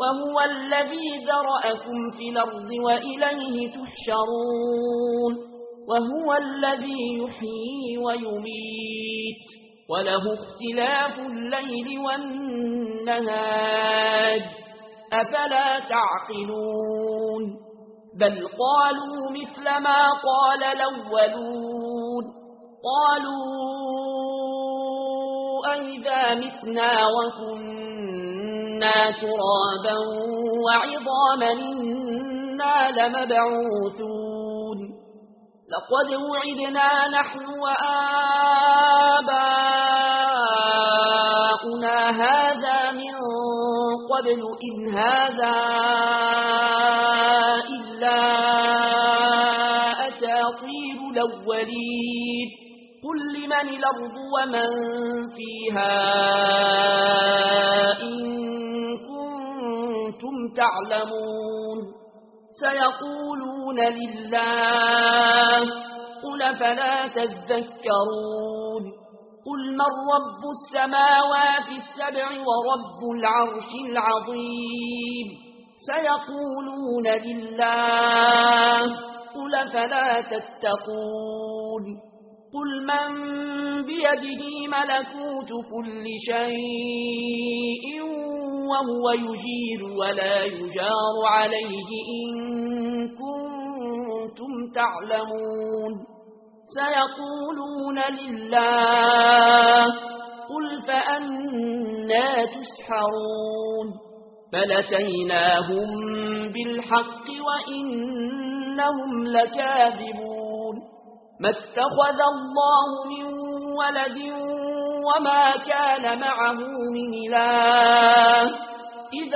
وهو الذي ذرأكم في الأرض وإليه تحشرون وهو الذي يحيي ويميت وله اختلاف الليل والنهاد أفلا تعقلون بل قالوا مثل ما قال الأولون قالوا أئذا متنا وكنا كنا ترابا وعظاما إنا لمبعوثون لقد وعدنا نحن وآباؤنا هذا من قبل إن هذا إلا أتاطير الأولين قل لمن الأرض ومن فيها إن تعلمون. سيقولون لله قل فلا تذكرون. قل من رب السماوات السبع ورب العرش العظيم. سيقولون لله قل فلا تتقون. قل من بيده ملكوت كل شيء وهو يجير ولا يجار عليه إن كنتم تعلمون. سيقولون لله قل فأنا تسحرون. فلتيناهم بالحق وإنهم لكاذبون. ما اتخذ الله من ولد وما كان معه من إله.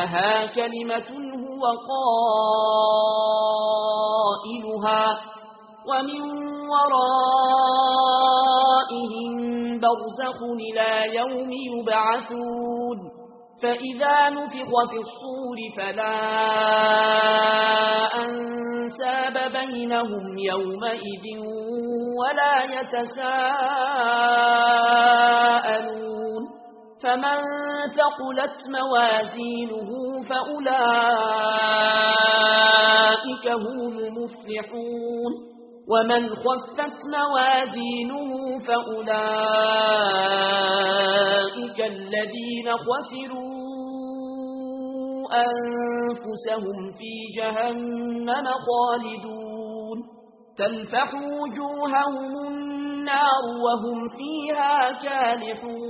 إنها كلمة هو قائلها ومن ورائهم برزخ إلى يوم يبعثون فإذا نفق في الصور فلا أنساب بينهم يومئذ ولا يتساءلون فمن تقلت موازينه فأولئك هم مفلحون ومن خفت موازينه فأولئك الذين خسروا أنفسهم في جهنم خالدون تلفح وجوههم النار وهم فيها كالحون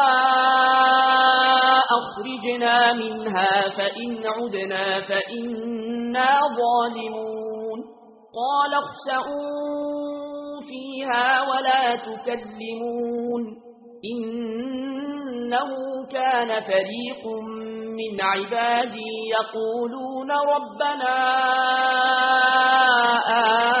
أخرجنا منها فإن عدنا فإنا ظالمون. قال اخسعوا فيها ولا تكلمون. إنه كان فريق من عبادي يقولون ربنا آمين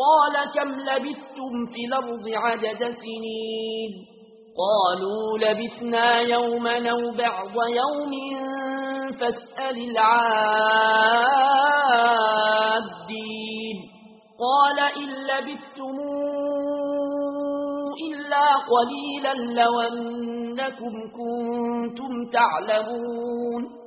قال كم لبثتم في الأرض عدد سنين؟ قالوا لبثنا يوما أو بعض يوم فاسأل العادين. قال إن لبثتموا إلا قليلا لو أنكم كنتم تعلمون.